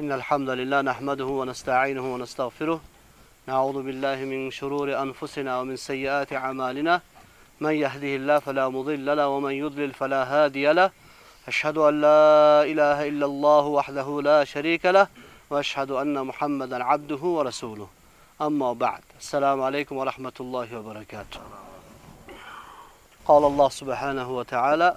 إن الحمد لله نحمده ونستعينه ونستغفره. نعوذ بالله من شرور أنفسنا ومن سيئات أعمالنا. من يهده الله فلا مضل له ومن يضلل فلا هادي له. أشهد أن لا إله إلا الله وحده لا شريك له وأشهد أن محمدا عبده ورسوله. أما بعد السلام عليكم ورحمة الله وبركاته. قال الله سبحانه وتعالى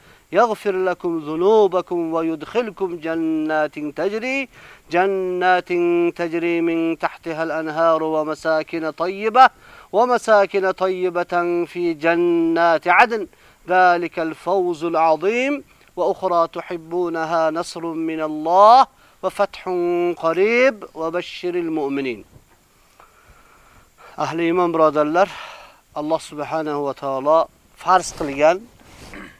يغفر لكم ذنوبكم ويدخلكم جنات تجري جنات تجري من تحتها الأنهار ومساكن طيبة ومساكن طيبة في جنات عدن. ذلك الفوز العظيم. وأخرى تحبونها نصر من الله وفتح قريب. وبشر المؤمنين. أهل إيمان برادرلر الله سبحانه وتعالى فرض قلgan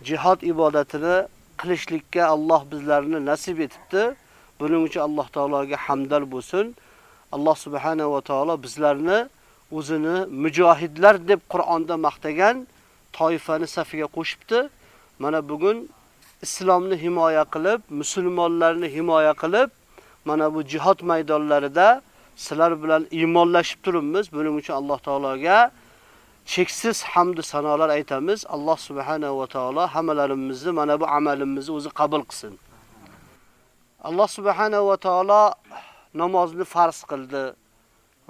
jihad ibodatini qilishlikka Alloh bizlarni nasib etibdi. Buning uchun Alloh taologa hamdal bo'lsin. Alloh subhanahu va taolo bizlarni o'zini mujohidlar deb Qur'onda maqtagan toifani safiga qo'shibdi. Mana bugun islomni himoya qilib, musulmonlarni himoya qilib, mana bu jihad maydonlarida sizlar bilan iymonlashib turibmiz. Buning uchun Alloh taologa cheksiz hamd sanolar aytamiz. Alloh subhanahu va taolo hammalarimizni mana bu amalimizni o'zi qabul qilsin. Alloh subhanahu va taolo namozni farz qildi,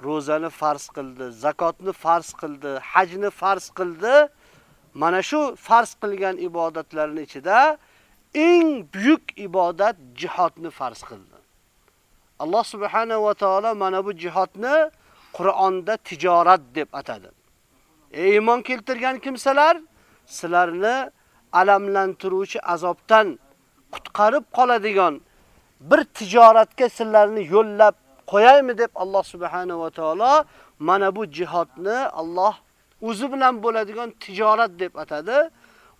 ro'zani farz qildi, zakotni farz qildi, hajni farz qildi. Mana shu farz qilgan ibodatlarning ichida eng buyuk ibodat jihodni farz qildi. Alloh subhanahu va taolo mana bu jihodni Qur'onda tijorat deb atadi. Ey iymon keltirgan kimsalar, sizlarni alamlantiruvchi azobdan qutqarib qoladigan bir tijoratga sizlarni yo'llab qo'yaymi deb Alloh subhanahu va taolo mana bu jihodni Alloh o'zi bilan bo'ladigan tijorat deb atadi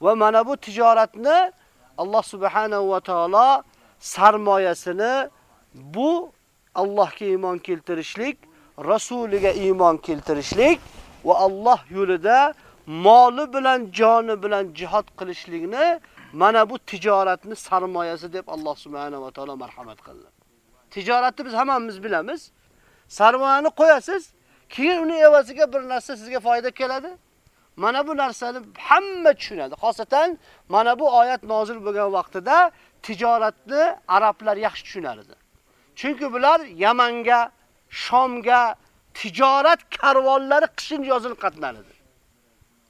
va mana bu tijoratni Alloh subhanahu va taolo sarmoyasini bu Allohga iymon keltirishlik, rasuliga iymon keltirishlik va Alloh yo'lida moli bilan, joni bilan jihad qilishlikni mana bu tijoratni sarmoyasi deb Alloh subhanahu va taolo marhamat qildi. Tijoratni biz hammamiz bilamiz. Sarmoyani qo'yasiz, keyin uni evaziga bir narsa sizga foyda keladi. Mana bu narsani hamma tushunadi. Xosatan mana bu oyat nozil bo'lgan vaqtida tijoratni arablar yaxshi tushunardi. Chunki bular Yamanga, Shomga, tijorat karvonlari qishin yozil qatnaladi.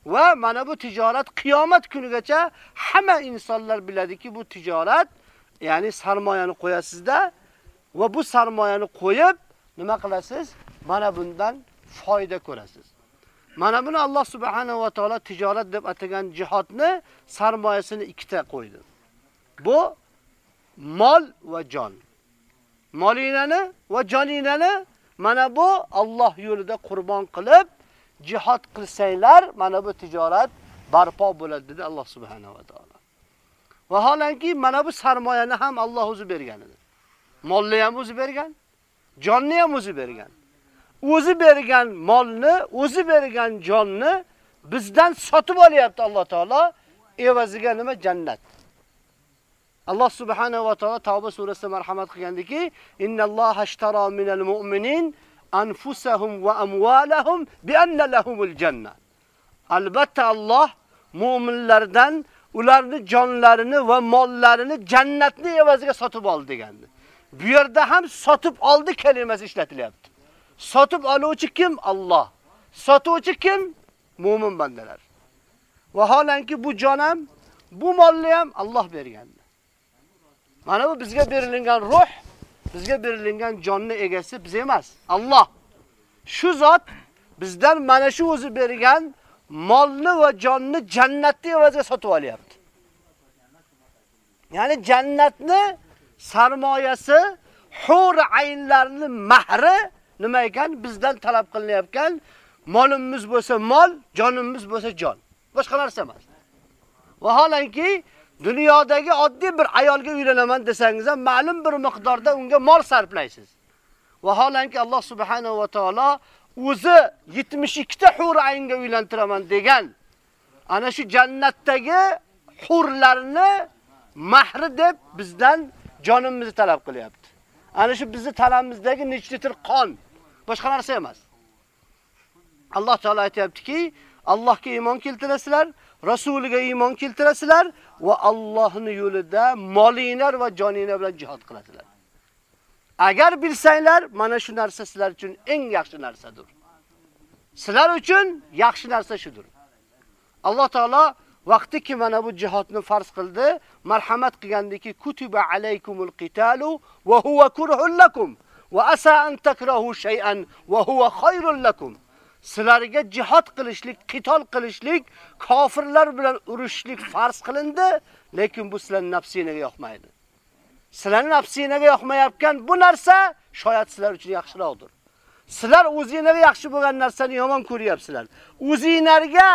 Va mana bu tijorat qiyomat kunigacha hamma insonlar biladiki, bu tijorat, ya'ni sarmoyani qo'yasizda va bu sarmoyani qo'yib nima qilasiz? Mana bundan foyda ko'rasiz. Mana buni Alloh subhanahu va taolo tijorat deb atagan jihodni sarmoyasini ikkita qo'ydi. Bu mol va jon. Molinani va joninani Mana bu Alloh yo'lida qurbon qilib jihad qilsanglar, mana bu tijorat barpo bo'ladi dedi Alloh subhanahu va taolo. Vaholanki mana bu sarmoyani ham Alloh o'zi bergan edi. Molni ham o'zi bergan, jonni ham o'zi bergan. O'zi bergan molni, o'zi bergan jonni bizdan sotib olyapti Alloh taolo. Evaziga nima? Jannat. Alloh subhanahu va taolo Tavba surasida marhamat qilgandiki, innalloha ashtara minal mu'minin anfusahum va amwalahum bi anna lahumul janna. Albatta Alloh mu'minlardan ularni jonlarini va mollarini jannatni evaziga sotib oldi degandi. Bu yerda ham sotib oldi kalimasi ishlatilyapti. Sotib oluvchi kim? Alloh. Sotuvchi kim? Mu'min bandalar. Vaholanki bu jon ham, bu molni ham Alloh bergandi. Mana bu bizga berilgan ruh, bizga berilgan jonni egasi biz emas, Alloh. Shu zot bizdan mana shu o'zi bergan molni va jonni jannatni evaziga sotib olyapti. Ya'ni jannatni sarmoyasi, hur aynlarni mahri nima ekan? Bizdan talab qilinayotgan molimiz bo'lsa mol, jonimiz bo'lsa jon. Boshqa narsa emas. Vaholanki Dunyodagi oddiy bir ayolga uylanaman desangiz ham ma'lum bir miqdorda unga mol sarflaysiz. Vaholanki Alloh subhanahu va taolo o'zi 72 ta hur aynga uylantiraman degan ana shu jannatdagi hurlarni mahri deb bizdan jonimizni talab qilyapti. Ana shu bizni tanamizdagi nechta litr qon, boshqa narsa emas. Alloh taolo aytayaptiki, Allohga iymon keltirasizlar, rasuliga iymon keltirasizlar va Allohning yo'lida molinglar va joninglar bilan jihad qilasizlar. Agar bilsanglar, mana shu narsa sizlar uchun eng yaxshi narsadir. Sizlar uchun yaxshi narsa shudur. Alloh taolo vaqtiki mana bu jihodni farz qildi, marhamat qilgandiki, kutiba alaykumul qitalu va huwa kurhul lakum va asa an takrahu shay'an va huwa khayrul lakum. Sizlarga jihad qilishlik, qitol qilishlik, kofirlar bilan urushlik farz qilindi, lekin bu sizlar nafsingizga yoqmaydi. Sizlar nafsingizga yoqmayotgan bu narsa shoyat sizlar uchun yaxshiroqdir. Sizlar o'zingizga yaxshi bo'lgan narsani yomon ko'ryapsizlar. O'zingizlarga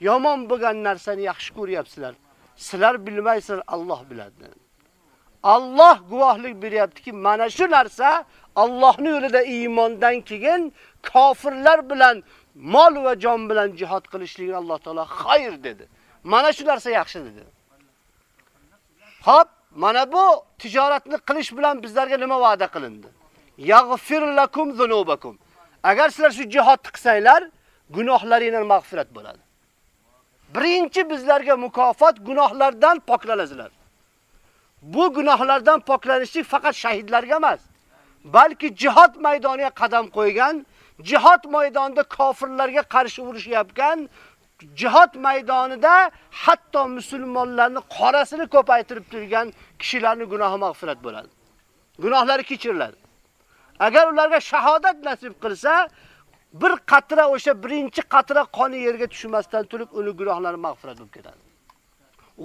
yomon bo'lgan narsani yaxshi ko'ryapsizlar. Sizlar bilmaysizlar, Alloh biladi. Alloh guvohlik beryaptiki, mana shu narsa Allohning yo'lida iymondan keyin kofirlar bilan mol va jon bilan jihad qilishlik Alloh taolo xayr dedi. Mana shu narsa yaxshi dedi. Xo'p, mana bu tijoratni qilish bilan bizlarga nima va'da qilindi? Yaghfir lakum zunubakum. Agar sizlar shu jihodni qilsanglar, gunohlaringiz mag'firat bo'ladi. Birinchi bizlarga mukofot gunohlardan poklanasizlar. Bu gunohlardan poklanishlik faqat shahidlarga emas, balki jihad maydoniga qadam qo'ygan jihad maydonida kofirlarga qarshi urushyapgan, jihad maydonida hatto musulmonlarning qorasini ko'paytirib turgan kishilarning gunohi mag'firat bo'ladi. Gunohlari kechiriladi. Agar ularga shahodat nasib qilsa, bir qatra o'sha birinchi qatra qoni yerga tushmasdan turib, uni gunohlari mag'firat bo'lib ketadi.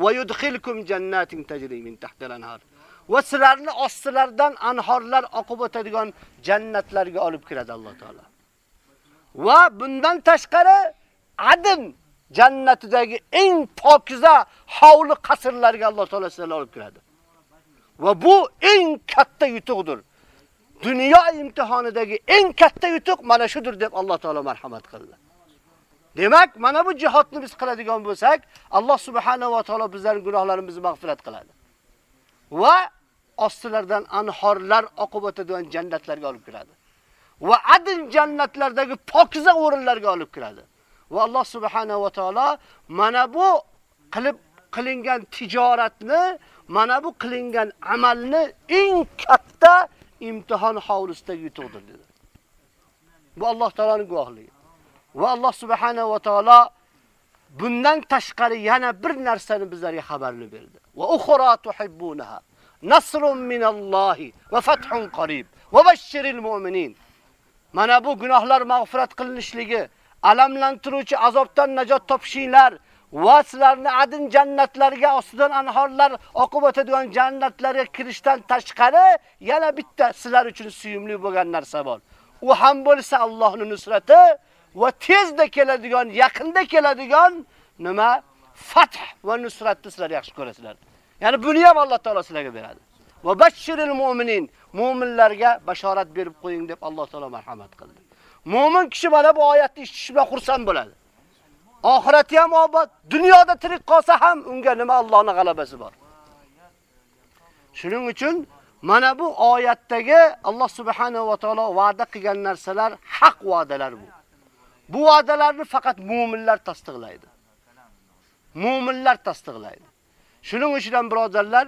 Va yudkhilkum jannatin tajri min tahtiha anhar. Va sizlarni ostilaridan anhorlar oqib o'tadigan jannatlarga olib kiradi Alloh taolo. va bundan tashqari Adn jannatidagi eng pokiza hovli qasrlarga Alloh taolo sizlarni olib kiradi. Va bu eng katta yutuqdir. Dunyo imtihonidagi eng katta yutuq mana shudir deb Alloh taolo marhamat qildi. Demak, mana bu jihodni biz qiladigan bo'lsak, Alloh subhanahu va taolo bizlarning gunohlarimizni mag'firat qiladi. Va ostilardan anhorlar oqib o'tadigan jannatlarga olib kiradi. va adn jannatlardagi pokiza o'rinlarga olib kiradi. Va Alloh subhanahu va taolo mana bu qilib qilingan tijoratni, mana bu qilingan amalni eng katta imtihon hovlisida yutdi dedi. Bu Alloh taolaning guvohligi. Va Alloh subhanahu va taolo bundan tashqari yana bir narsani bizlarga xabarni berdi. Va ukhra tuhibbunaha nasrun minallohi va fathun qarib va bashshiril mu'minin. Mana bu gunohlar mag'firat qilinishligi, alamlantiruvchi azobdan najot topishinglar va sizlarni adin jannatlarga ostidan anhorlar oqib o'tadigan jannatlarga kirishdan tashqari yana bitta sizlar uchun suyumli bo'lgan narsa bor. U ham bo'lsa Allohning nusrati va tezda keladigan, yaqinda keladigan nima? Fath va nusratni sizlar yaxshi ko'rasizlar. Ya'ni buni ham Alloh taolo sizlarga beradi. Va bashiril mu'minin, mu'minlarga bashorat berib qo'ying deb Alloh taolo marhamat qildi. Mu'min kishi mana bu oyatni eshitish bilan xursand bo'ladi. Oxirati ham obod, dunyoda tirik qolsa ham unga nima Allohning g'alabasi bor. Shuning uchun mana bu oyatdagi Alloh subhanahu va taolo va'da qilgan narsalar haq va'dalar bu. Bu va'dalarni faqat mu'minlar tasdiqlaydi. Mu'minlar tasdiqlaydi. Shuning uchun birodarlar,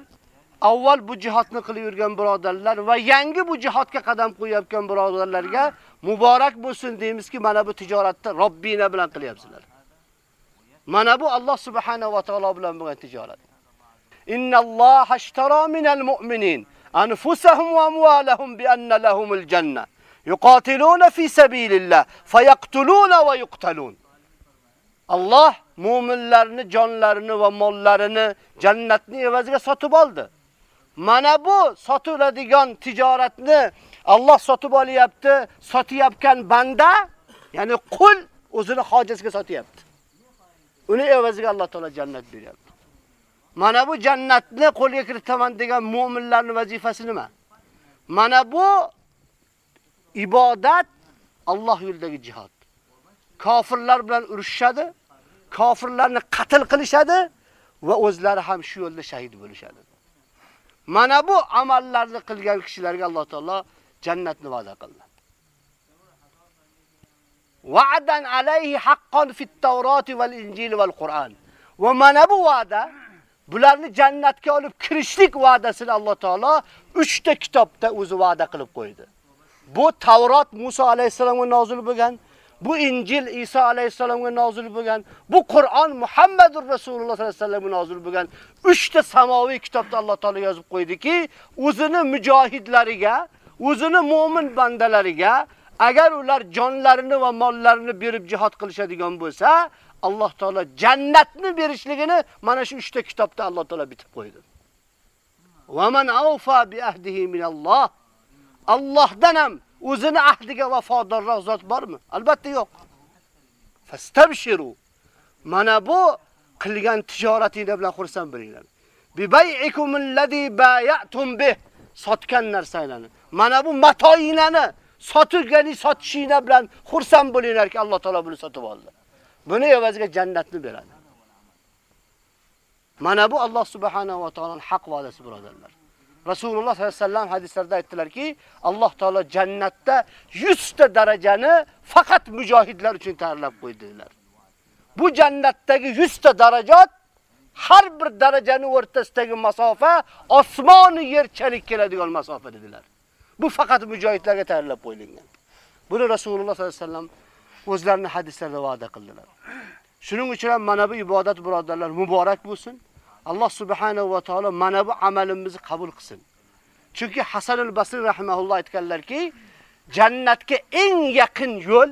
avval bu jihatni qilib yurgan birodarlar va yangi bu jihatga qadam qo'yayotgan birodarlarga muborak bo'lsin deymizki, mana bu tijoratni Robbina bilan qilyapsizlar. Mana bu Alloh subhanahu va taolo bilan bo'lgan tijorat. Innalloha ashtara minal mu'minin anfusahum va amwalahum bi anna lahumul janna. Yuqatiluna fi sabilillah fayaqtuluna va yuqtalun. Alloh mu'minlarni jonlarini va mollarini jannatni evaziga sotib oldi. Mana bu sotiladigan tijoratni Alloh sotib olyapti, sotayotgan banda, ya'ni qul o'zini hojasiga sotiyapti. Uni evaziga Alloh taolo jannat beryapti. Mana bu jannatni qo'lga kiritaman degan mu'minlarning vazifasi nima? Mana bu ibodat Alloh yo'lidagi jihad. Kofirlar bilan urushadi, kofirlarni qatl qilishadi va o'zlari ham shu yo'lda shahid bo'lishadi. Mana bu amallarni qilgan kishilarga Alloh taolo jannatni va'da qildi. Va'dan alayhi haqqan fit Tavroti val Injil val Qur'on. Va mana bu va'da bularni jannatga olib kirishlik va'dasini Alloh taolo 3 ta kitobda o'zi va'da qilib qo'ydi. Bu Tavrot Musa alayhisalomga nozil bo'lgan, bu Injil Isa alayhisalomga nozil bo'lgan, bu Qur'on Muhammadur Rasululloh sollallohu alayhi vasallamga nozil bo'lgan 3 ta samoviy kitobda Alloh taolo yozib qo'ydiki, o'zini mujohidlariga, o'zini mu'min bandalariga agar ular jonlarini va mollarini berib jihad qilishadigan bo'lsa, Alloh taolo jannatni berishligini mana shu 3 ta kitobda Alloh taolo bitib qo'ydi. Va man awfa bi ahdihi min Alloh Allohdan ham o'zini ahdiga vafodorroq zot bormi? Albatta yo'q. Fastabshiru. Mana bu qilgan tijoratingiz bilan xursand bo'linglar. Bi bay'ikum allazi bay'atum bih. Sotgan narsalarni. Mana bu matoyinglarni sotgani sotishinglar bilan xursand bo'linglarki, Alloh taolo buni sotib oldi. Buni evaziga jannatni beradi. Mana bu Alloh subhanahu va taoloning haq va'dasi birodarlar. Rasululloh sollallohu alayhi vasallam hadislarda aytdilarki, Alloh taolo jannatda 100 ta darajani faqat mujohidlar uchun tayyorlab qo'ydilar. Bu jannatdagi 100 ta darajat har bir darajani o'rtasidagi masofa osmon yerchalik keladigan masofa dedilar. Bu faqat mujohidlarga tayyorlab qo'yilgan. Buni Rasululloh sollallohu alayhi vasallam o'zlarining hadislarida va'da qildilar. Shuning uchun mana bu ibodat birodarlar muborak bo'lsin. Alloh subhanahu va taolo mana bu amalimizni qabul qilsin. Chunki Hasan al-Basri rahimahulloh aytganlarki, jannatga eng yaqin yo'l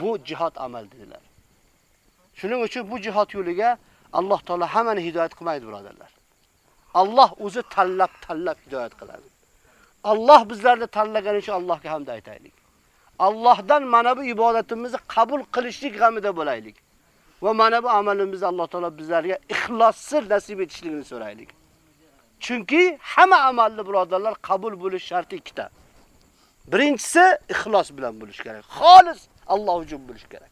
bu jihad amal dedilar. Shuning uchun bu jihad yo'liga Alloh taolo hammani hidoyat qilmaydi birodarlar. Alloh o'zi tanlab tanlab hidoyat qiladi. Alloh bizlarni tanlagani uchun Allohga hamd aytaylik. Allohdan mana bu ibodatimizni qabul qilishlik g'amida bo'laylik. Va mana bu amalimizni Alloh taolo bizlarga ixlossiz nasib etishligini so'raylik. Chunki hamma amalni birodarlar qabul bo'lish sharti ikkita. Birinchisi ixlos bilan bo'lish kerak. Xolis Alloh uchun bo'lish kerak.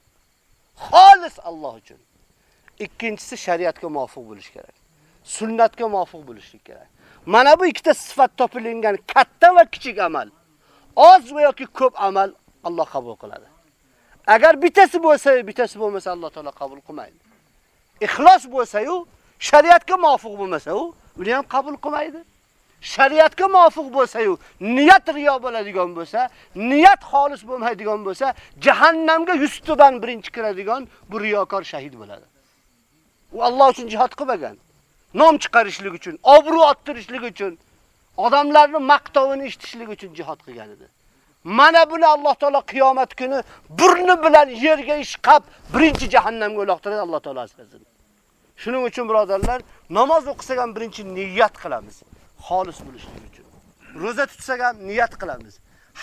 Xolis Alloh uchun. Ikkinchisi shariatga muvofiq bo'lish kerak. Sunnatga muvofiq bo'lishlik kerak. Mana bu ikkita sifat topilingan katta va kichik amal. Oz va yoki ko'p amal Alloh qabul qiladi. Agar bittasi bo'lsa, bittasi bo'lmasa Alloh taolo qabul qilmaydi. Ixlos bo'lsa-yu, shariatga muvofiq bo'lmasa-u, uni ham qabul qilmaydi. Shariatga muvofiq bo'lsa-yu, niyat riyo bo'ladigan bo'lsa, niyat xolis bo'lmaydigan bo'lsa, jahannamga yustidan birinchi kiradigan bu riyokor shahid bo'ladi. U Alloh uchun jihad qilmagan. Nom chiqarishlik uchun, obro' orttirishlik uchun, odamlarning maqtovini eshitishlik uchun jihad qilgan edi. Mana buni Alloh taolo qiyomat kuni burni bilan yerga ishqab birinchi jahannamga uloqtiradi Alloh taolo asrasin. Shuning uchun birodarlar, namoz o'qisak ham birinchi niyat qilamiz, xolis bo'lishlik uchun. Roza tutsak ham niyat qilamiz.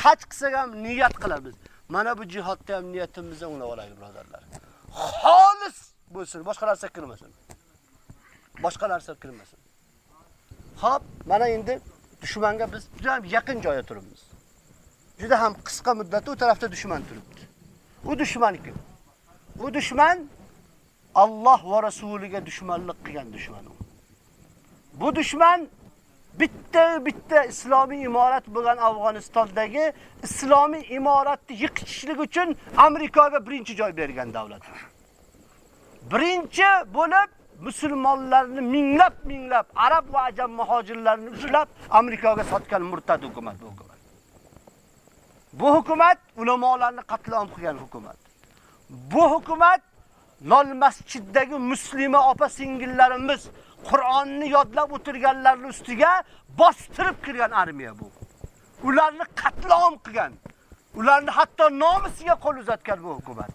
Haj qilsak ham niyat qilamiz. Mana bu jihodda ham niyatimizni o'nglab olaylik birodarlar. Xolis bo'lsin, boshqa narsa kirmasin. Boshqa narsa kirmasin. Xo'p, mana endi dushmanga biz juda yaqin joyda turibmiz. Juda ham qisqa muddatda u tarafda dushman turibdi. U dushman kim? Bu dushman Alloh va rasuliga dushmanlik qilgan dushman u. Bu dushman bitta bitta islomiy imorat bo'lgan Afg'onistondagi islomiy imoratni yiqitishlik uchun Amerikaga birinchi joy bergan davlat. Birinchi bo'lib musulmonlarni minglab minglab arab va ajam muhojirlarni ushlab Amerikaga sotgan murtad hukumat bu hukumat. Bu hukumat ulamolarni qatlom qilgan hukumat. Bu hukumat Nol masjiddagi muslima opa singillarimiz Qur'onni yodlab o'tirganlarning ustiga bostirib kirgan armiya bu. Ularni qatlom qilgan. Ularni hatto nomisiga qo'l uzatgan bu hukumat.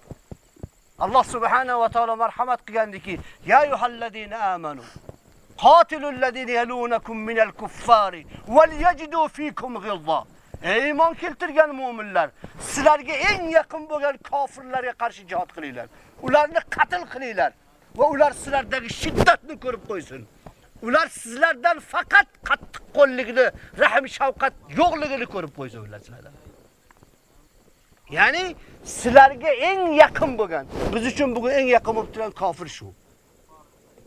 Alloh subhanahu va taolo marhamat qilgandiki, ya ayyuhallazina amanu qatilul ladina yalunakum minal kuffari wal yajidu fikum ghilza. Ey iymon keltirgan mu'minlar, sizlarga eng yaqin bo'lgan kofirlarga qarshi jihad qilinglar. Ularni qatl qilinglar va ular sizlardagi shiddatni ko'rib qo'ysin. Ular sizlardan faqat qattiq qo'lligini, rahm shafqat yo'qligini ko'rib qo'ysin ular sizlardan. Ya'ni sizlarga eng yaqin bo'lgan, biz uchun bugun eng yaqin bo'lib turgan kofir shu.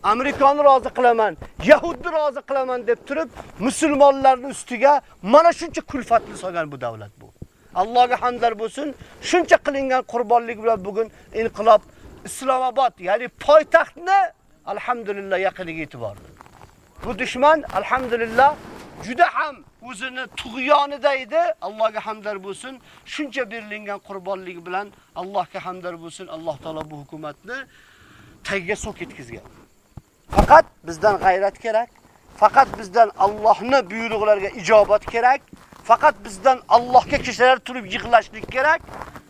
Amerikani rozi qilaman, Yahudni rozi qilaman deb turib, musulmonlarning ustiga mana shuncha kulfatni solgan bu davlat bu. Allohga hamdlar bo'lsin, shuncha qilingan qurbonlik bilan bugun inqilob Islomobod, ya'ni poytaxtni alhamdulillah yaqiniga yetib bordi. Bu dushman alhamdulillah juda ham o'zini tug'yonida edi. Allohga hamdlar bo'lsin. Shuncha berilgan qurbonlik bilan Allohga hamdlar bo'lsin. Alloh taolo bu hukumatni tagiga so'k ketkizgan. Faqat bizdan g'ayrat kerak. Faqat bizdan Allohning buyruqlariga ijobat kerak. Faqat bizdan Allohga kishilar turib yig'lashlik kerak.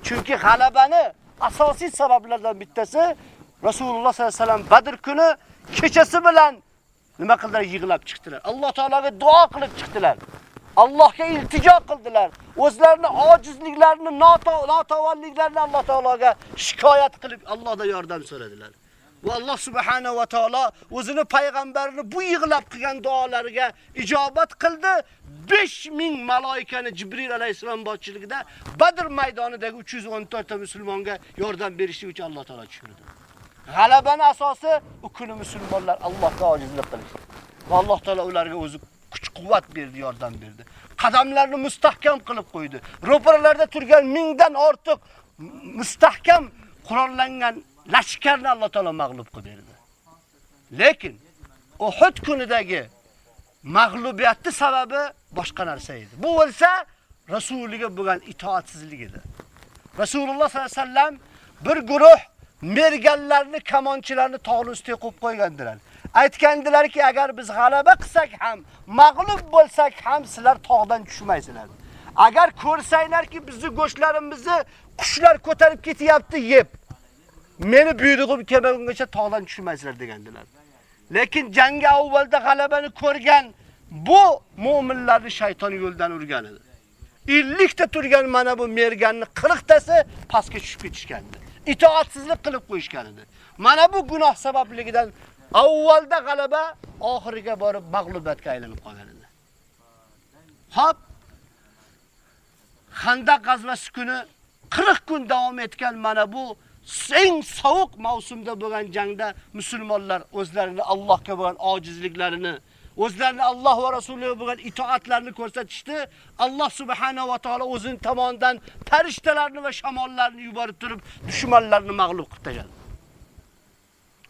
Chunki g'alabani asosiy sabablardan bittasi Rasululloh sollallohu alayhi vasallam Badr kuni kechasi bilan nima qildilar? Yig'lab chiqdilar. Alloh taolaga duo qilib chiqdilar. Allohga iltijo qildilar. O'zlarini ojizliklarini, notavonliklarini Alloh taolaga shikoyat qilib Allohdan yordam so'radilar. Va Alloh subhanahu va taolo o'zini payg'ambarini bu yig'lab qilgan duolariga ijobat qildi. 5000 maloikani Jibril alayhisalom boshchiligida Badr maydonidagi 314 ta musulmonga yordam berishlik uchun Alloh taolo tushirdi. G'alabani asosi u kuni musulmonlar Allohga ojizlik qilishdi. Va Alloh taolo ularga o'zi kuch-quvvat berdi, yordam berdi. Qadamlarini mustahkam qilib qo'ydi. Ro'paralarda turgan mingdan ortiq mustahkam qurollangan lashkarni Alloh taolo mag'lub qilib berdi. Lekin Uhud kunidagi mag'lubiyatni sababi boshqa narsa edi. Bu bo'lsa rasuliga bo'lgan itoatsizlik edi. Rasululloh sollallohu alayhi vasallam bir guruh merganlarni, kamonchilarni tog'ning ustiga qo'yib qo'ygandilar. Aytgandilarki, agar biz g'alaba qilsak ham, mag'lub bo'lsak ham sizlar tog'dan tushmaysizlar. Agar ko'rsanglarki, bizni go'shtlarimizni qushlar ko'tarib ketyapti yeb, meni buyrug'im kelmaguncha tog'dan tushmaysizlar degandilar. Lekin jangga avvalda g'alabani ko'rgan bu mu'minlarni shayton yo'ldan urgan edi. 50 ta turgan mana bu merganni 40 tasi pastga tushib ketishgandi. Itoatsizlik qilib qo'yishgan edi. Mana bu gunoh sababligidan avvalda g'alaba oxiriga borib mag'lubiyatga aylanib qolgan edi. Hop Xandaq g'azvasi kuni 40 kun davom etgan mana bu eng sovuq mavsumda bo'lgan jangda musulmonlar o'zlarini Allohga bo'lgan ojizliklarini, o'zlarini Alloh va rasuliga bo'lgan itoatlarini ko'rsatishdi. Alloh subhanahu va taolo o'zining tomonidan farishtalarni va shamollarni yuborib turib, dushmanlarni mag'lub qilib tashladi.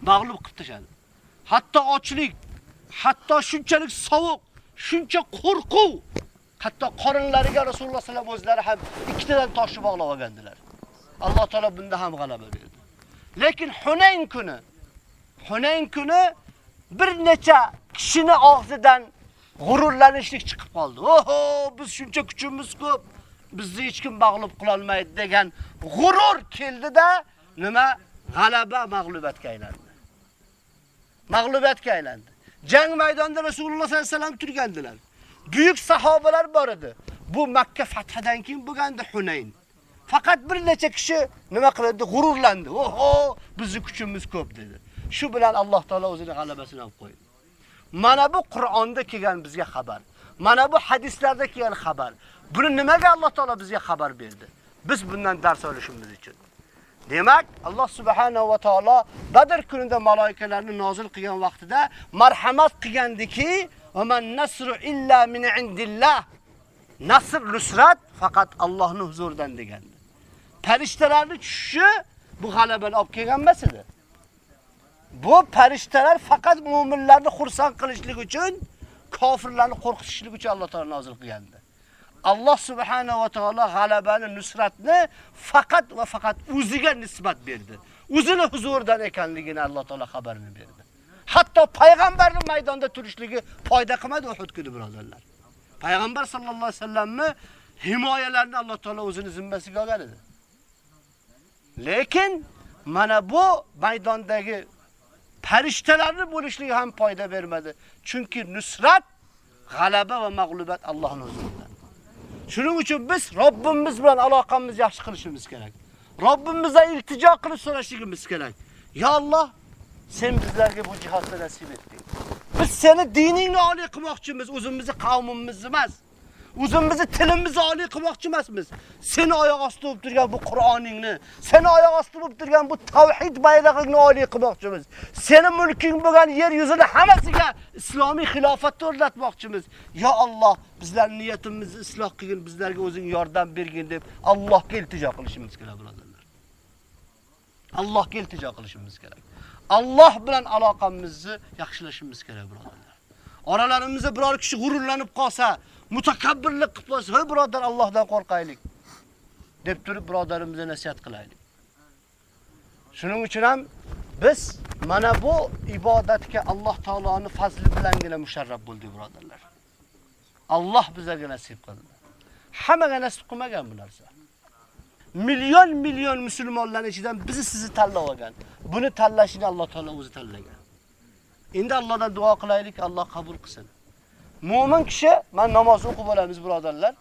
Mag'lub qilib tashladi. Hatto ochlik, hatto shunchalik sovuq, shuncha qo'rquv, hatto qorinlariga Rasululloh sallallohu alayhi vasallam o'zlari ham ikkitadan toshni bog'lab olgandilar. Alloh taolo bunda ham g'alaba berdi. Lekin Hunayn kuni, Hunayn kuni bir necha kishini og'zidan g'ururlanishlik chiqib qoldi. Oho, biz shuncha kuchimiz ko'p, bizni hech kim mag'lub qila olmaydi degan g'urur keldi-da, nima? G'alaba mag'lubiyatga aylandi. Mag'lubiyatga aylandi. Jang maydonida Rasululloh sollallohu alayhi vasallam turgandilar. Buyuk sahobalar bor edi. Bu Makka fathidan keyin bo'lgandi Hunayn. Faqat bir necha kishi nima qildi? G'ururlandi. Oho, bizning kuchimiz ko'p dedi. Shu bilan Alloh taolo o'zini g'alabasini olib qo'ydi. Mana bu Qur'onda kelgan bizga xabar. Mana bu hadislarda kelgan xabar. Buni nimaga Alloh taolo bizga xabar berdi? Biz bundan dars olishimiz uchun. Demak, Alloh subhanahu va taolo Badr kunida malaikalarni nozil qilgan vaqtida marhamat qilgandiki, Va man nasru illa min indillah. Nasr nusrat faqat Allohning huzuridan degandi. Farishtalarning tushishi bu g'alabani olib kelgan emas edi. Bu farishtalar faqat mu'minlarni xursand qilishlik uchun, kofirlarni qo'rqitishlik uchun Alloh taolo nozil qilgandi. Alloh subhanahu va taolo g'alabani, nusratni faqat va faqat o'ziga nisbat berdi. O'zini huzuridan ekanligini Alloh taolo xabarini berdi. Hatto payg'ambarning maydonda turishligi foyda qilmadi Uhud kuni birodarlar. Payg'ambar sallallohu alayhi vasallamni himoyalarini Alloh taolo o'zini zimmasiga olgan edi. Lekin mana bu maydondagi parishtalarni bo'lishligi ham foyda bermadi. Chunki nusrat, g'alaba va mag'lubiyat Allohning o'zidan. Shuning uchun biz Robbimiz bilan aloqamizni yaxshi qilishimiz kerak. Robbimizdan iltijo qilib so'rashimiz kerak. Ya Alloh, sen bizlarga bu jihatni nasib etding. Biz seni diningni oliy qilmoqchimiz, o'zimizni qavmimizni emas. O'zimizni tilimizni oliy qilmoqchi emasmiz. Seni oyoq osti bo'lib turgan bu Qur'oningni, seni oyoq osti bo'lib turgan bu tavhid bayrog'ingni oliy qilmoqchimiz. Seni mulking bo'lgan yer yuzini hammasiga islomiy xilofatni o'rnatmoqchimiz. Ya Alloh, bizlar niyatimizni isloh qilgin, bizlarga o'zing yordam bergin deb Allohga iltijo qilishimiz kerak, birodarlar. Allohga iltijo qilishimiz kerak. Alloh bilan aloqamizni yaxshilashimiz kerak, birodarlar. Oralarimizda biror kishi g'ururlanib qolsa, mutakabbirlik qilib qo'ysa, "Hey birodar, Allohdan qo'rqaylik." deb turib birodarimizga nasihat qilaylik. Shuning uchun ham biz mana bu ibodatga Alloh taoloning fazli bilangina musharraf bo'ldik, birodarlar. Alloh bizlarga nasib qildi. Hammaga nasib qilmagan bu narsa. Million million musulmonlarning ichidan bizni sizni tanlab olgan. Buni tanlashini Alloh taolo o'zi tanlagan. Endi Allohdan duo qilaylik, Alloh qabul qilsin. Mu'min kishi, mana namoz o'qib olamiz, birodarlar.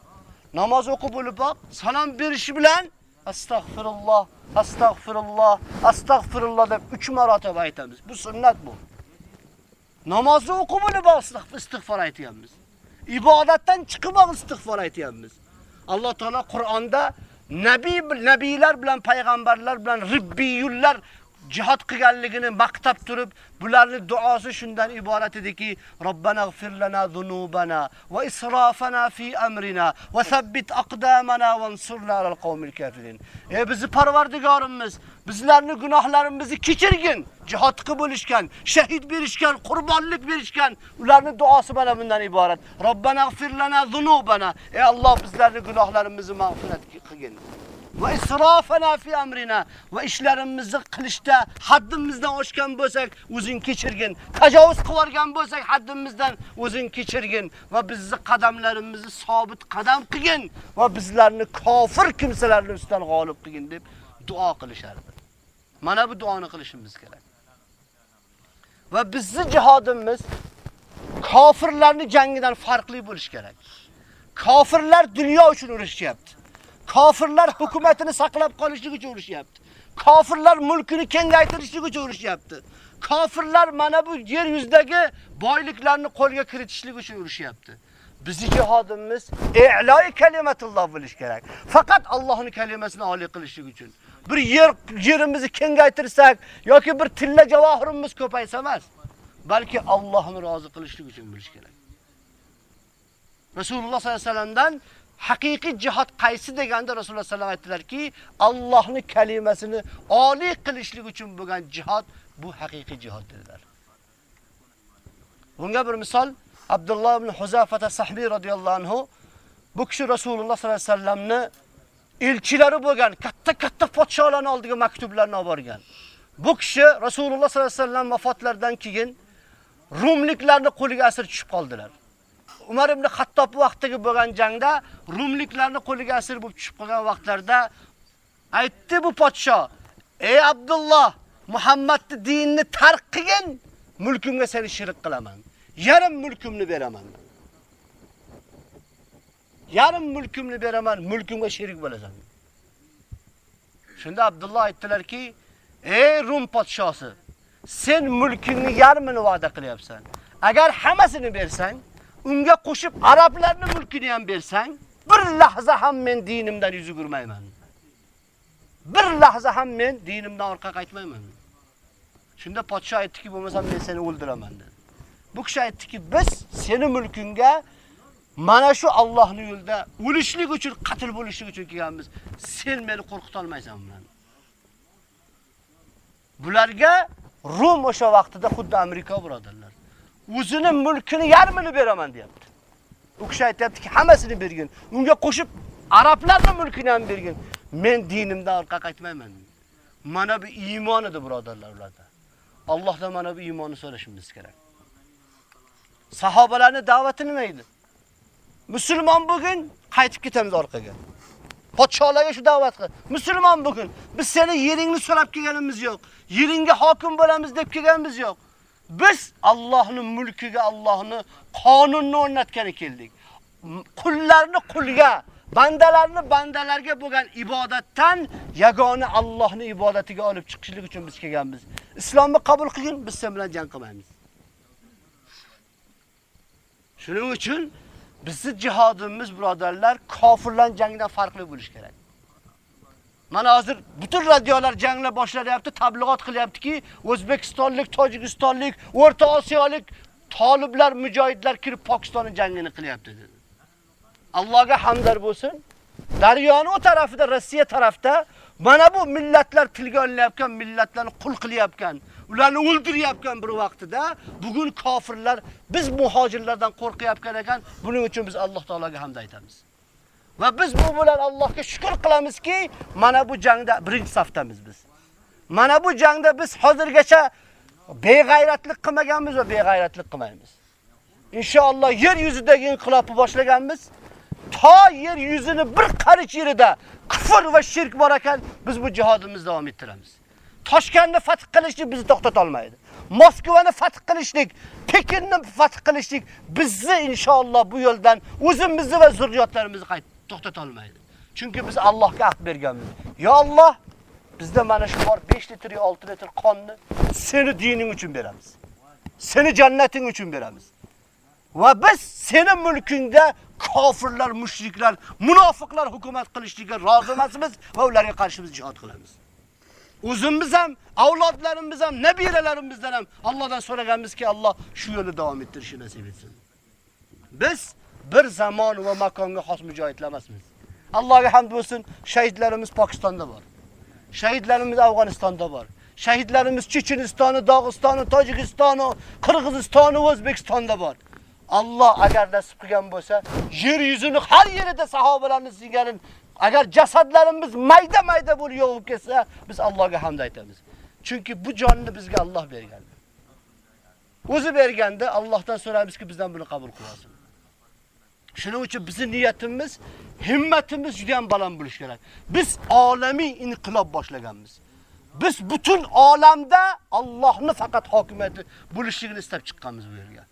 Namoz o'qib bo'lib, salom berishi bilan astag'firulloh, astag'firulloh, astag'firulloh deb 3 marotaba aytamiz. Bu sunnat bu. Namozni o'qib bo'lib istig'for aytamiz. Ibodatdan chiqib istig'for aytamiz. Alloh taolo Qur'onda nabiy nabiylar bilan payg'ambarlar bilan ribbiyullar jihad qilganligini maqtab turib, bularni duosi shundan iborat ediki, Robbana g'fir lana zunubana va israfana fi amrina va sabbit aqdamana va ansurna alal qawmil kafirin. Ey bizni Parvardigorimiz, bizlarni gunohlarimizni kechirgin. Jihad qilib bo'lishgan, shahid berishgan, qurbonlik berishgan, ularni duosi mana bundan iborat. Robbana g'fir lana zunubana. Ey Alloh bizlarni gunohlarimizni mag'firat qilgin. Va isrofana fi amrina va ishlarimizni qilishda haddimizdan oshgan bo'lsak, o'zing kechirgin. Tajovuz qilgan bo'lsak, haddimizdan o'zing kechirgin va bizni qadamlarimizni sobit qadam qilgin va bizlarni kofir kimsalarning ustidan g'olib qilgin deb duo qilishardi. Mana bu duoni qilishimiz kerak. Va bizning jihodimiz kofirlarning jangidan farqli bo'lish kerak. Kofirlar dunyo uchun urushyapti. Kofirlar hukumatini saqlab qolishlik uchun urushyapti. Kofirlar mulkini kengaytirishlik uchun urushyapti. Kofirlar mana bu yer yuzidagi boyliklarni qo'lga kiritishlik uchun urushyapti. Bizning jihodimiz i'loi kalimatulloh bo'lish kerak. Faqat Allohning kalimasini oliy qilishlik uchun. Bir yer yerimizni kengaytirsak yoki bir tilla javohirimiz ko'paysa emas, balki Allohni rozi qilishlik uchun bo'lish kerak. Rasululloh sollallohu alayhi vasallamdan haqiqiy jihad qaysi deganda Rasululloh sallallohu alayhi vasallam aytdilarki, Allohning kalimasini oliy qilishlik uchun bo'lgan jihad bu haqiqiy jihad dedilar. Bunga bir misol Abdulloh ibn Huzafata Sahbiy radhiyallohu anhu bu kishi Rasululloh sallallohu alayhi vasallamni elchilari bo'lgan katta-katta podsholarning oldiga maktublarni olib borgan. Bu kishi Rasululloh sallallohu alayhi vasallam vafotlaridan keyin Rumliklarning qo'liga asir tushib qoldilar. Umar ibn Xattob vaqtidagi bo'lgan jangda Rumliklarni qo'liga asir bo'lib tushib qolgan vaqtlarda aytdi bu podsho: "Ey Abdulloh, Muhammadni dinni tark qilgin, mulkimga seni shirik qilaman. Yarim mulkimni beraman." Yarim mulkimni beraman, mulkimga shirik bo'lasan. Shunda Abdulloh aytdilarki: "Ey Rum podshosi, sen mulkingni yarmini va'da qilyapsan. Agar hammasini bersang, unga qo'shib arablarning mulkini ham bersang, bir lahza ham men dinimdan yuz o'girmayman. Bir lahza ham men dinimdan orqa qaytmayman. Shunda podsho aytdiki, bo'lmasa men seni o'ldiraman dedi. Bu kishi aytdiki, biz seni mulkingga mana shu Allohning yo'lida o'lishlik uchun, qatl bo'lishlik uchun kelganmiz. Sen meni qo'rqita olmaysan bilan. Bularga Rum o'sha vaqtida xuddi Amerika birodarlar. O'zini mulkini yarmini beraman deyapti. U kishi aytayaptiki, hammasini bergin. Unga qo'shib arablarning mulkini ham bergin. Men dinimdan orqa qaytmayman. Mana bu iymon edi birodarlar ularda. Allohdan mana bu iymonni so'rashimiz kerak. Sahobalarning da'vati nima edi? Musulmon bugun qaytib ketamiz orqaga. Podsholarga shu da'vat qil. Musulmon bugun biz seni yeringni so'rab kelganimiz yo'q. Yeringga hokim bo'lamiz deb kelganimiz yo'q. Biz Allohning mulkiga, Allohning qonunini o'rnatgani keldik. Qullarni qulga, bandalarni bandalarga bo'lgan ibodatdan yagona Allohning ibodatiga olib chiqishlik uchun biz kelganmiz. Islomni qabul qilgin, biz sen bilan jang qilmaymiz. Shuning uchun bizni jihodimiz birodarlar kofirlar jangdan farqli bo'lish kerak. Mana hozir butun radiolar janglar boshlanyapti, tabliğat qilyaptiki, O'zbekistonlik, Tojikistonlik, O'rta Osiyolik toliblar, mujohidlar kirib Pokistonning jangini qilyapti dedi. Allohga hamdlar bo'lsin. Daryoni o tarafida, Rossiya tarafida mana bu millatlar tilga olinayotgan, millatlarni qul qilyapgan, ularni o'ldiryapgan bir vaqtida bugun kofirlar biz muhojirlardan qo'rqayotgan ekan, buning uchun biz Alloh taolaga hamd aytamiz. Va biz bu bilan Allohga shukr qilamizki, mana bu jangda birinchi safdamiz biz. Mana bu jangda biz hozirgacha beg'ayratlik qilmaganmiz va beg'ayratlik qilmaymiz. Inshaalloh yer yuzidagi inqilobni boshlaganmiz. To yer yuzini bir qarich yerida kufr va shirk bor ekan, biz bu jihodimizni davom ettiramiz. Toshkentni fath qilishni bizni to'xtata olmaydi. Moskvani fath qilishlik, Pekinni fath qilishlik bizni inshaalloh bu yo'ldan o'zimizni va zurriyotlarimizni qayt to'xtata olmaydi. Chunki biz Allohga ahd berganmiz. Ya Alloh, bizda mana shu bor 5 litr, 6 litr qonni seni dining uchun beramiz. Seni jannating uchun beramiz. Va biz seni mulkingda kofirlar, mushriklar, munofiqlar hukumat qilishligiga rozi emasmiz va ularga qarshi biz jihad qilamiz. O'zimiz ham, avlodlarimiz ham, nabiralarimizdan ham Allohdan so'raganmizki, Alloh shu yo'lni davom ettirishni nasib etsin. Biz bir zamon va makonga xos mujohidlar emasmiz. Allohga hamd bo'lsin, shahidlarimiz Pokistonda bor. Shahidlarimiz Afg'onistonda bor. Shahidlarimiz Chechenistoni, Dog'istoni, Tojikistoni, Qirg'izistoni va O'zbekistonda bor. Alloh agar nasib qilgan bo'lsa, yer yuzini har yerida sahobalarni singari agar jasadlarimiz mayda-mayda bo'lib yo'g'ib ketsa, biz Allohga hamd aytamiz. Chunki bu jonni bizga Alloh bergan. O'zi berganda Allohdan so'raymizki, bizdan buni qabul qilsin. Shuning uchun bizning niyatimiz, himmatimiz juda ham baland bo'lish kerak. Biz olamiy inqilob boshlaganmiz. Biz butun olamda Allohni faqat hokimiyati bo'lishligini istab chiqqanmiz bu yerga.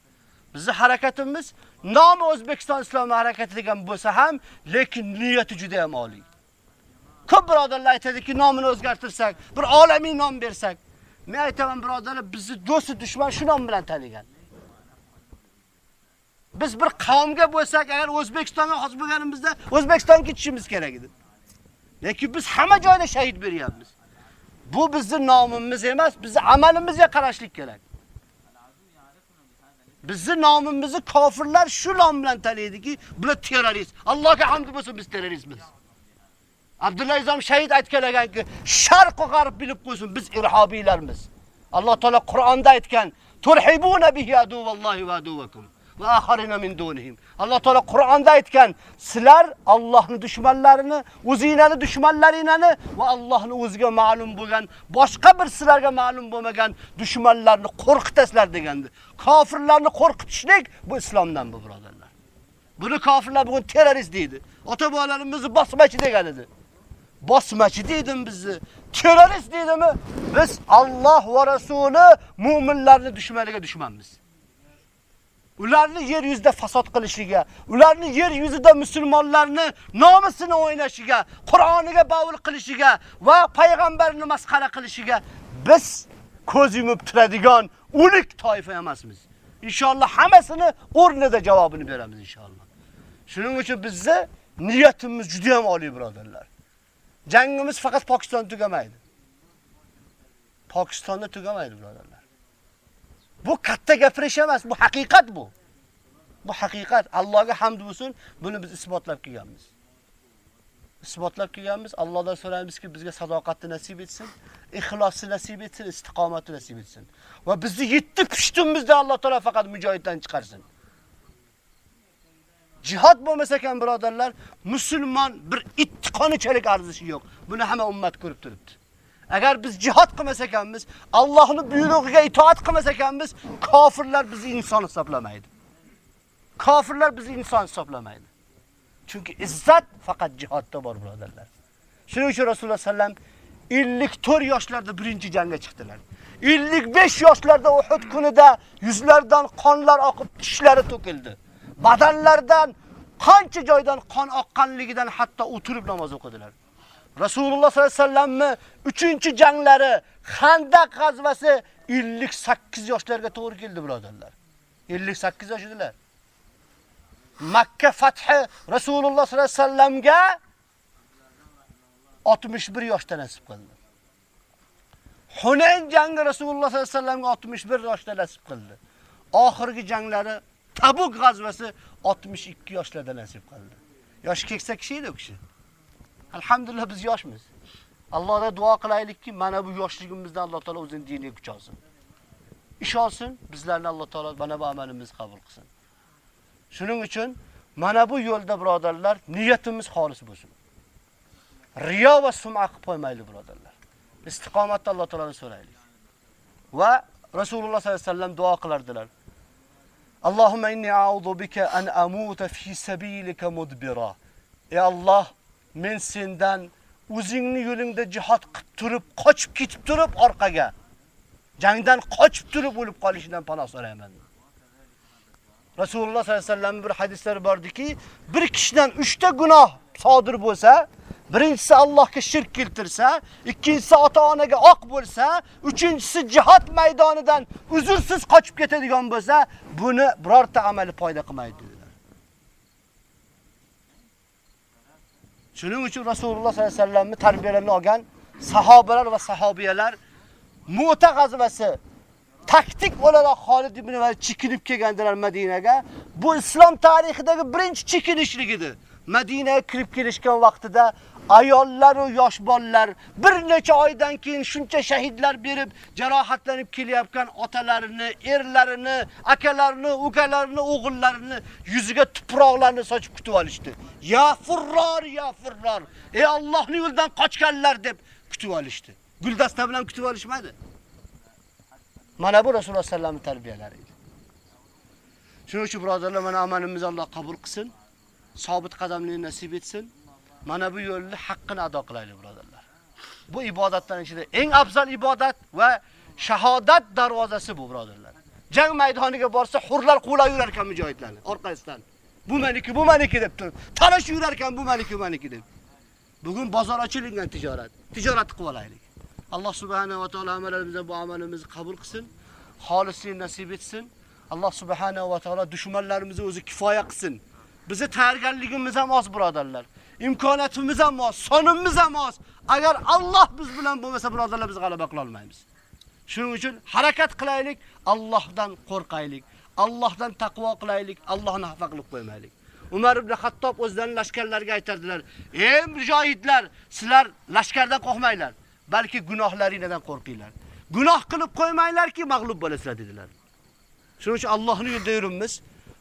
Bizning harakatimiz nomi O'zbekiston Islom harakati degan bo'lsa ham, lekin niyati juda ham oliy. Ko'p birodarlar aytadiki, nomini o'zgartirsak, bir olamiy nom bersak. Men aytaman birodarlar, bizni do'sti dushman shu nom bilan tanigan. Biz bir qavmga bo'lsak, agar O'zbekistonga xos bo'lganimizda O'zbekistonga ketishimiz kerak edi. Lekin biz hamma joyda shahid beryapmiz. Bu bizning nomimiz emas, bizning amalimizga qarashlik kerak. Bizning nomimizni kofirlar shu nom bilan taniydiki, bular terrorist. Allohga hamd bo'lsin, biz terroristmiz. Abdulla Izom shahid aytgan ekanki, sharq va g'arb bilib qo'ysin, biz irhobiylarmiz. Alloh taolo Qur'onda aytgan, "Turhibuna bihi aduvallohi va aduwakum." Va axarina min dunihim. Alloh taolo Qur'onda aytgan, sizlar Allohning dushmanlarini, o'zingizning dushmanlaringizni va Allohning o'ziga ma'lum bo'lgan, boshqa bir sizlarga ma'lum bo'lmagan dushmanlarni qo'rqitasizlar degandi. Kofirlarni qo'rqitishlik bu islomdan bu birodarlar. Buni kofirlar bugun terrorist deydi. Ota-bobolarimizni bosmachi degan edi. Bosmachi deydim bizni. Terrorist deydimi? Biz Alloh va Rasuli mu'minlarning dushmaniga dushmanmiz. Ularni yer yuzida fasod qilishiga, ularni yer yuzida musulmonlarni nomusini o'ynashiga, Qur'oniga bavul qilishiga va payg'ambarni masxara qilishiga biz ko'z yumib turadigan o'lik toifa emasmiz. Inshaalloh hammasini o'rnida javobini beramiz inshaalloh. Shuning uchun bizni niyatimiz juda ham oliy birodarlar. Jangimiz faqat Pokistonda tugamaydi. Pokistonda tugamaydi birodarlar. Bu katta gapirish emas, bu haqiqat bu. Bu haqiqat. Allohga hamd bo'lsin, buni biz isbotlab kelganmiz. Isbotlab kelganmiz. Allohdan so'raymizki, bizga sadoqatni nasib etsin, ixlosni nasib etsin, istiqomatni nasib etsin. Va bizni yetti pushtimizda Alloh taolo faqat mujohiddan chiqarsin. Jihad bo'lmasa ekan birodarlar, musulmon bir ittiqonichalik arzisi yo'q. Buni hamma ummat ko'rib turibdi. Agar biz jihad qilmas ekanmiz, Allohning buyrug'iga itoat qilmas ekanmiz, kofirlar bizni inson hisoblamaydi. Kofirlar bizni inson hisoblamaydi. Chunki izzat faqat jihodda bor birodarlar. Shuning uchun Rasululloh sallam 54 yoshlarda birinchi jangga chiqdilar. 55 yoshlarda Uhud kunida yuzlardan qonlar oqib, tishlari to'kildi. Badanlardan qancha joydan qon oqqanligidan hatto o'tirib namoz o'qidilar. Rasululloh sollallohu alayhi vasallamni 3-janglari Xandaq g'azvasi 58 yoshlarga to'g'ri keldi birodarlar. 58 yosh edilar. Makka fathi Rasululloh sollallohu alayhi vasallamga 61 yoshda nasib qildi. Hunayn jangi Rasululloh sollallohu alayhi vasallamga 61 yoshda nasib qildi. Oxirgi janglari Tabuk g'azvasi 62 yoshlarda nasib qildi. Yoshi keksa kishi edi u kishi. Alhamdulillah biz yoshmiz. Allohga duo qilaylikki, mana bu yoshligimizda Alloh taolo o'zining diniga kuch olsin. Ish olsin, bizlarni Alloh taolo mana bu amalimizni qabul qilsin. Shuning uchun mana bu yo'lda birodarlar, niyatimiz xolis bo'lsin. Riyo va sum'a qilib qo'ymaylik birodarlar. Istiqomatda Alloh taolodan so'raylik. Va Rasululloh sollallohu alayhi vasallam duo qilardilar. Allohumma inni a'udhu bika an amuta fi sabilika mudbira. Ey Alloh, men sendan o'zingni yo'lingda jihad qilib turib, qochib ketib turib orqaga jangdan qochib turib o'lib qolishidan panoh so'rayman. Rasululloh sollallohu alayhi vasallam bir hadislar bordiki, bir kishidan 3 ta gunoh sodir bo'lsa, birinchisi Allohga shirk keltirsa, ikkinchisi ota-onaga oq bo'lsa, uchinchisi jihad maydonidan uzursiz qochib ketadigan bo'lsa, buni birorta amali foyda qilmaydi dedilar. Shuning uchun Rasululloh sollallohu alayhi vasallamni tarbiyalarini olgan sahobalar va sahobiyalar Mu'ta g'azvasi taktik bo'lib Xolid ibn Valid chekinib kelgandilar Madinaga. Bu islom tarixidagi birinchi chekinishlik edi. Madinaga kirib kelishgan vaqtida ayollar va yosh bolalar bir necha oydan keyin shuncha shahidlar berib, jarohatlanib kelyapgan otalarini, erlarini, akalarini, ukalarini, o'g'illarini yuziga tuproqlarni sochib kutib olishdi. Ya furror, ya furror. Ey Allohning yo'lidan qochganlar deb kutib olishdi. Guldasta bilan kutib olishmadi. Mana bu Rasululloh sallallohu alayhi tarbiyalari edi. Shuning uchun birodarlar, mana amalimizni Alloh qabul qilsin, sobit qadamlikni nasib etsin. Mana bu yo'lni haqqini ado qilaylik, birodarlar. Bu ibodatlar ichida eng afzal ibodat va shahodat darvozasi bu, birodarlar. Jang maydoniga borsa, hurlar quvlab yurar ekan mujohidlarni orqasidan. Bu meniki, bu meniki deb turib, talash yurar ekan bu meniki, bu meniki deb. Bugun bozor ochilingan tijorat. Tijorat qilib olaylik. Alloh subhanahu va taolo amallarimizni bu amalimizni qabul qilsin, xolislik nasib etsin. Alloh subhanahu va taolo dushmanlarimizni o'zi kifoya qilsin. Bizi tayyorgarligimiz ham oz birodarlar. Imkoniyatimiz ham oz, sonimiz ham oz. Agar Alloh biz bilan bo'lmasa birodarlar biz g'alaba qila olmaymiz. Shuning uchun harakat qilaylik, Allohdan qo'rqaylik, Allohdan taqvo qilaylik, Allohni xafa qilib qo'ymaylik. Umar ibn Xattob o'zlarining lashkarlariga aytardilar: "Ey mujohidlar, sizlar lashkardan qo'rqmanglar, balki gunohlaringizdan qo'rqinglar. Gunoh qilib qo'ymanglarki mag'lub bo'lasizlar" dedilar. Shuning uchun Allohning yo'lida yurimiz.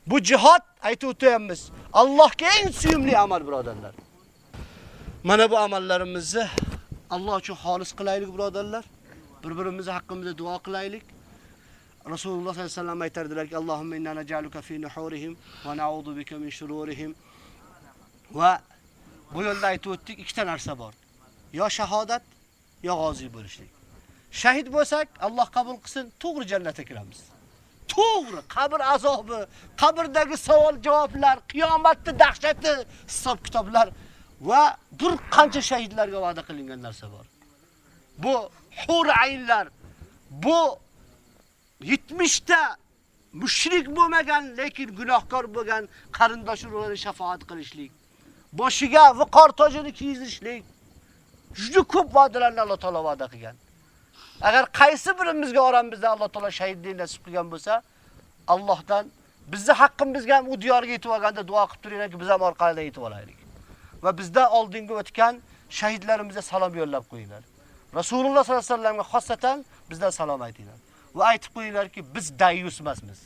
Bu jihad aytib o'tayapmiz. Allohga eng suyumli amal birodarlar. Mana bu amallarimizni Alloh uchun xolis qilaylik birodarlar. Bir-birimiz haqqimizda duo qilaylik. Rasululloh sollallohu alayhi vasallam aytardilarki, Allohumma inna naj'aluka fi nuhurihim va na'udhu bika min shururihim. Va bu yo'lda aytib o'tdik, ikkita narsa bor. Yo shahodat, yo g'ozi bo'lishlik. Shahid bo'lsak, Alloh qabul qilsin, to'g'ri jannatga kiramiz. To'g'ri, qabr azobi, qabrdagi savol-javoblar, qiyomatning dahshati, hisob kitoblar va bir qancha shahidlarga va'da qilingan narsa bor. Bu hur aynlar, bu 70 ta mushrik bo'lmagan, lekin gunohkor bo'lgan qarindosh urug'larga shafaat qilishlik, boshiga viqor tojini kiygizishlik juda ko'p va'dalarni Alloh taolo va'da qilgan. Agar qaysi birimizga oramizda Alloh taolo shahidlik nasib qilgan bo'lsa, Allohdan bizni haqqimizga ham u diyorga yetib olganda duo qilib turinglarki, biz ham orqalidan yetib olaylik. Va bizda oldingi o'tgan shahidlarimizga salom yo'llab qo'yinglar. Rasululloh sollallohu alayhi vasallamga xossatan bizdan salom aytinglar. Va aytib qo'yinglarki, biz dayyus emasmiz.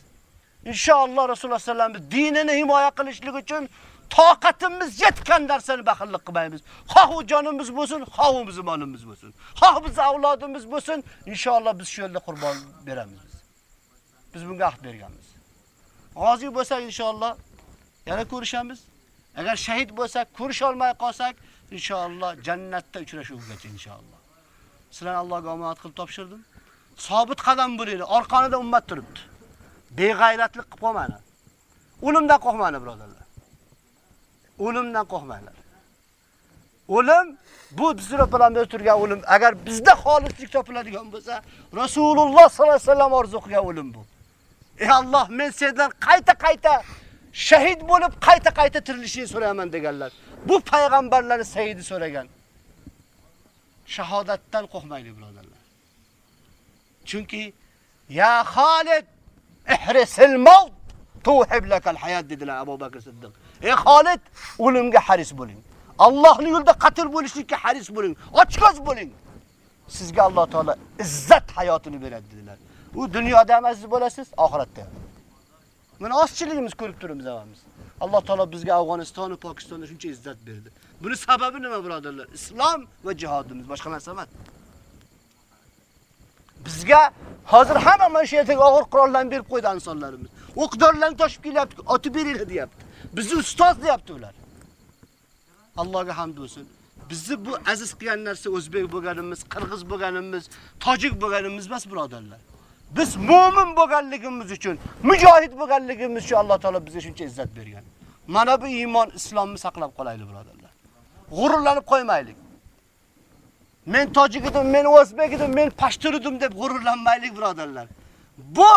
Inshaalloh Rasululloh sallallohu alayhi vasallam dinini himoya qilishlik uchun toqatimiz yetgan narsani baxillik qilmaymiz. Xoh u jonimiz bo'lsin, xoh u bo'lsin. Xoh biz avlodimiz bo'lsin, inshaalloh biz shu yo'lda qurbon beramiz biz. Biz bunga ahd berganmiz. G'ozi bo'lsak inshaalloh yana ko'rishamiz. Agar shahid bo'lsak, ko'risha olmay qolsak, inshaalloh jannatda uchrashuvgacha inshaalloh. Sizlarni Allohga omonat qilib topshirdim. Sobit qadam bo'linglar. Orqanida ummat turibdi. Beg'ayratlik qilib qolmanglar. O'limdan qo'rqmanglar, birodarlar. O'limdan qo'rqmanglar. O'lim bu bizlar bilan turgan o'lim. Agar bizda xolislik topiladigan bo'lsa, Rasululloh sollallohu alayhi vasallam orzu qilgan o'lim bu. Ey Alloh, men sendan qayta-qayta shahid bo'lib qayta-qayta tirilishni so'rayman deganlar. Bu payg'ambarlarning sayyidi so'ragan. Shahodatdan qo'rqmaylik, birodarlar. Chunki ya Xolid ihrisil maut tuhib lakal hayot dedilar Abu Bakr Siddiq. Ey Xolid, o'limga haris bo'ling. Allohning yo'lida qatl bo'lishlikka haris bo'ling. Ochko'z bo'ling. Sizga Alloh taolo izzat hayotini beradi dedilar. U dunyoda ham aziz bo'lasiz, oxiratda ham. Mana ozchiligimiz ko'rib turibmiz avamiz. Alloh taolo bizga Afg'oniston va Pokistonda shuncha izzat berdi. Buni sababi nima, birodarlar? Islom va jihodimiz, boshqa narsa emas. Bizga hozir hamma mana shu yerdagi og'ir qurollarni berib qo'ydi insonlarimiz. O'qdorlarni toshib kelyapti, otib beringlar deyapti. Bizni ustoz deyapti ular. Allohga hamd bo'lsin. Bizni bu aziz qilgan narsa o'zbek bo'lganimiz, qirg'iz bo'lganimiz, tojik bo'lganimiz emas, birodarlar. Biz mu'min bo'lganligimiz uchun, mujohid bo'lganligimiz uchun Alloh taolo bizga shuncha izzat bergan. Mana bu iymon, islomni saqlab qolaylik, birodarlar. G'ururlanib qo'ymaylik. Men tojik edim, men o'zbek edim, men pashtur edim deb g'ururlanmaylik, birodarlar. Bu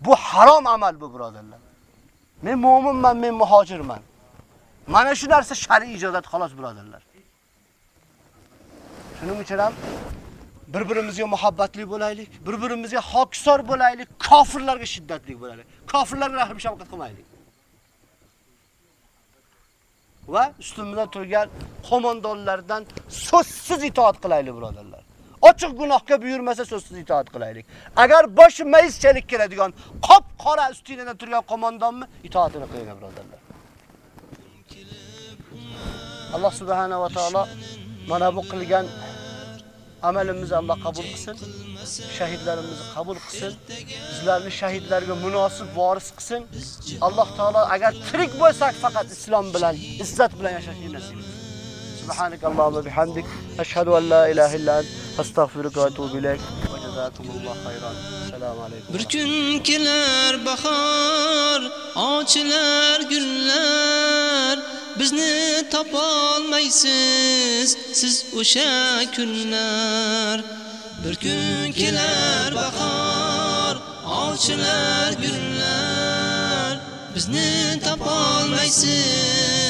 bu harom amal bu, birodarlar. Men mu'minman, men muhojirman. Mana shu narsa shar'iy ijozat xolos, birodarlar. Shuning uchun ham bir-birimizga muhabbatli bo'laylik, bir-birimizga hokisor bo'laylik, kofirlarga shiddatli bo'laylik. Kofirlarga rahm shafqat qilmaylik. Va ustimizda turgan qo'mondonlardan so'zsiz itoat qilaylik, birodarlar. Ochiq gunohga buyurmasa so'zsiz itoat qilaylik. Agar boshi mayizchalik keladigan, qop qora ustingizdan turgan qo'mondonmi, itoatini qilinglar birodarlar. Alloh subhanahu va taolo mana bu qilgan amalimizni Alloh qabul qilsin. Shahidlarimizni qabul qilsin. Bizlarni shahidlarga munosib voris qilsin. Alloh taolo agar tirik bo'lsak faqat islom bilan, izzat bilan yashashni nasib etsin. Subhanak bihamdik ashhadu an la ilaha illa ant astagfiruka va atubu ilayk. Va jazakumulloh khayran. Assalomu alaykum. Bir kun kelar bahor, ochilar gullar, bizni topolmaysiz siz o'sha kunlar. Bir kun kelar bahor, ochilar gullar, bizni topolmaysiz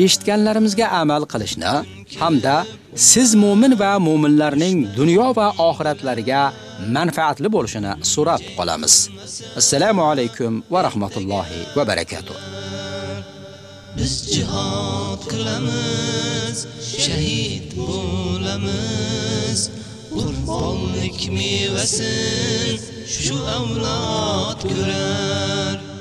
eshitganlarimizga amal qilishni hamda siz mu'min va mu'minlarning dunyo va oxiratlariga manfaatli bo'lishini so'rab qolamiz. Assalomu alaykum va rahmatullohi va barakatuh. biz jihad qilamiz shahid bo'lamiz qurbonlik mevasin shu avlod ko'rar